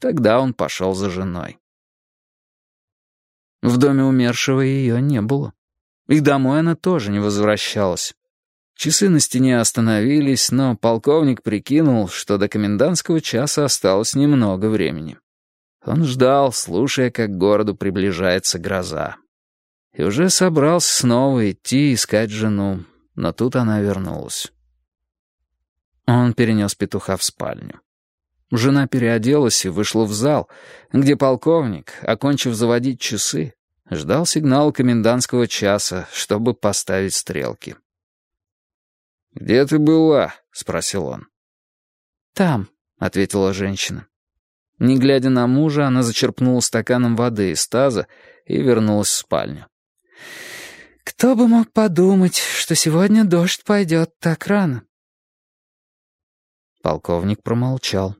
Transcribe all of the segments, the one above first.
Тогда он пошел за женой. В доме умершего ее не было. И домой она тоже не возвращалась. Часы на стене остановились, но полковник прикинул, что до комендантского часа осталось немного времени. Он ждал, слушая, как к городу приближается гроза. И уже собрался снова идти искать жену, но тут она вернулась. Он перенес петуха в спальню. Жена переоделась и вышла в зал, где полковник, окончив заводить часы, ждал сигнала комендантского часа, чтобы поставить стрелки. «Где ты была?» — спросил он. «Там», — ответила женщина. Не глядя на мужа, она зачерпнула стаканом воды из таза и вернулась в спальню. «Кто бы мог подумать, что сегодня дождь пойдет так рано?» Полковник промолчал.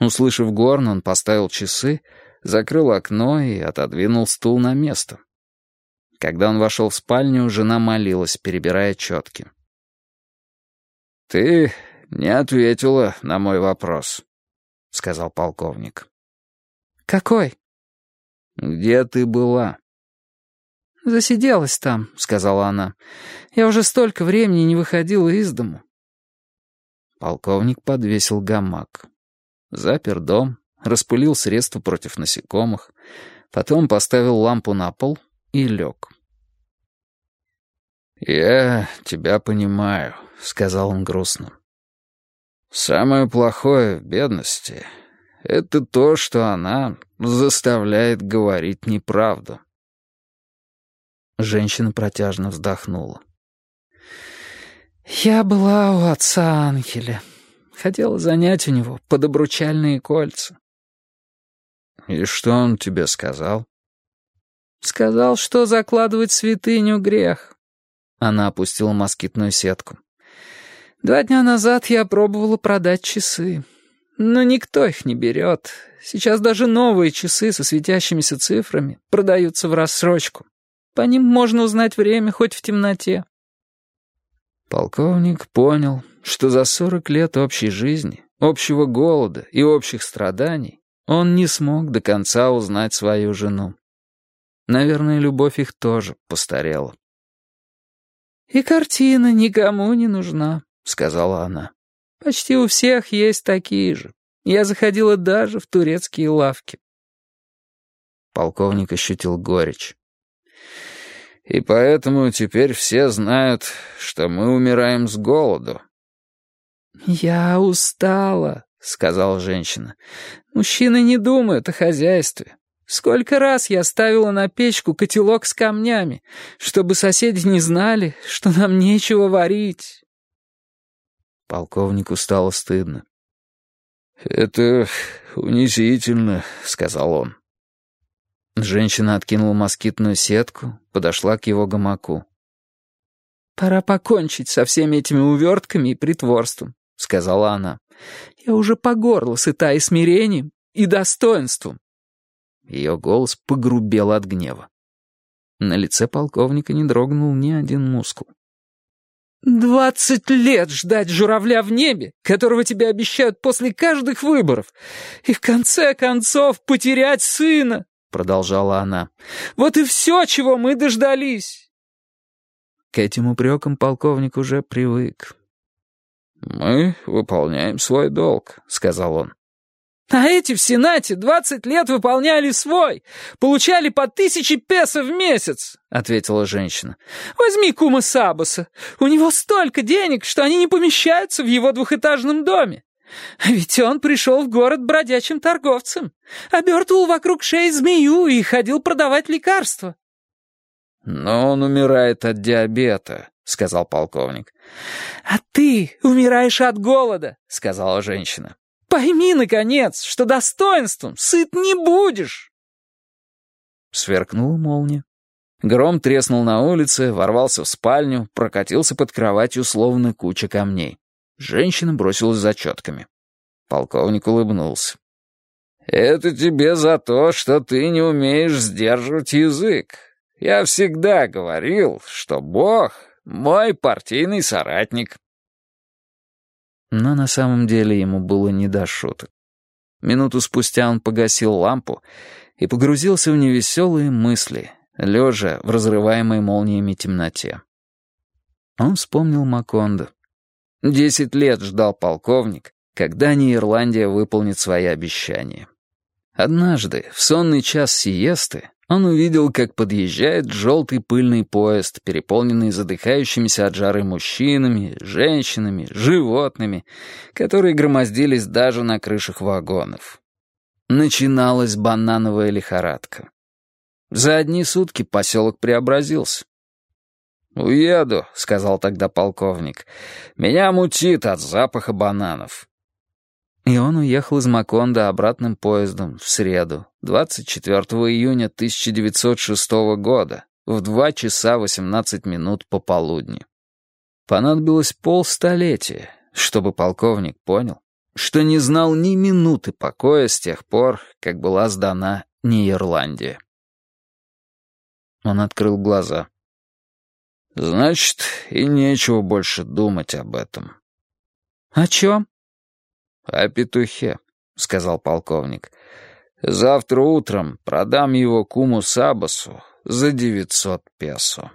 Услышав горн, он поставил часы, закрыл окно и отодвинул стул на место. Когда он вошел в спальню, жена молилась, перебирая четки. «Ты не ответила на мой вопрос», — сказал полковник. «Какой?» «Где ты была?» «Засиделась там», — сказала она. «Я уже столько времени не выходила из дому». Полковник подвесил гамак. Запер дом, распылил средства против насекомых, потом поставил лампу на пол и лег. «Я тебя понимаю», — сказал он грустно. «Самое плохое в бедности — это то, что она заставляет говорить неправду». Женщина протяжно вздохнула. «Я была у отца Анхеля. Хотела занять у него подобручальные кольца». «И что он тебе сказал?» «Сказал, что закладывать святыню — грех». Она опустила москитную сетку. «Два дня назад я пробовала продать часы. Но никто их не берет. Сейчас даже новые часы со светящимися цифрами продаются в рассрочку. По ним можно узнать время хоть в темноте». Полковник понял, что за сорок лет общей жизни, общего голода и общих страданий он не смог до конца узнать свою жену. Наверное, любовь их тоже постарела. «И картина никому не нужна», — сказала она. «Почти у всех есть такие же. Я заходила даже в турецкие лавки». Полковник ощутил горечь. И поэтому теперь все знают, что мы умираем с голоду». «Я устала», — сказала женщина. «Мужчины не думают о хозяйстве. Сколько раз я ставила на печку котелок с камнями, чтобы соседи не знали, что нам нечего варить». Полковнику стало стыдно. «Это унизительно», — сказал он. Женщина откинула москитную сетку, подошла к его гамаку. «Пора покончить со всеми этими увертками и притворством», — сказала она. «Я уже по горло сыта и смирением, и достоинством». Ее голос погрубел от гнева. На лице полковника не дрогнул ни один мускул. «Двадцать лет ждать журавля в небе, которого тебе обещают после каждых выборов, и в конце концов потерять сына!» — продолжала она. «Вот и все, чего мы дождались!» К этим упрекам полковник уже привык. «Мы выполняем свой долг», — сказал он. «А эти в Сенате двадцать лет выполняли свой, получали по тысяче песо в месяц», — ответила женщина. «Возьми кума Сабаса, у него столько денег, что они не помещаются в его двухэтажном доме. Ведь он пришел в город бродячим торговцем, обертывал вокруг шеи змею и ходил продавать лекарства. «Но он умирает от диабета», — сказал полковник. «А ты умираешь от голода», — сказала женщина. «Пойми, наконец, что достоинством сыт не будешь». Сверкнула молния. Гром треснул на улице, ворвался в спальню, прокатился под кроватью, словно куча камней. Женщина бросилась за четками. Полковник улыбнулся. «Это тебе за то, что ты не умеешь сдерживать язык. Я всегда говорил, что Бог — мой партийный соратник». Но на самом деле ему было не до шуток. Минуту спустя он погасил лампу и погрузился в невеселые мысли, лежа в разрываемой молниями темноте. Он вспомнил Макондо. Десять лет ждал полковник, когда не Ирландия выполнит свои обещания. Однажды, в сонный час сиесты, он увидел, как подъезжает желтый пыльный поезд, переполненный задыхающимися от жары мужчинами, женщинами, животными, которые громоздились даже на крышах вагонов. Начиналась банановая лихорадка. За одни сутки поселок преобразился. «Уеду», — сказал тогда полковник. «Меня мутит от запаха бананов». И он уехал из Маконда обратным поездом в среду, 24 июня 1906 года, в 2 часа 18 минут пополудни. Понадобилось полстолетия, чтобы полковник понял, что не знал ни минуты покоя с тех пор, как была сдана Нидерландия. Он открыл глаза. Значит, и нечего больше думать об этом. «О чем?» «О петухе», — сказал полковник. «Завтра утром продам его куму Сабасу за девятьсот песо».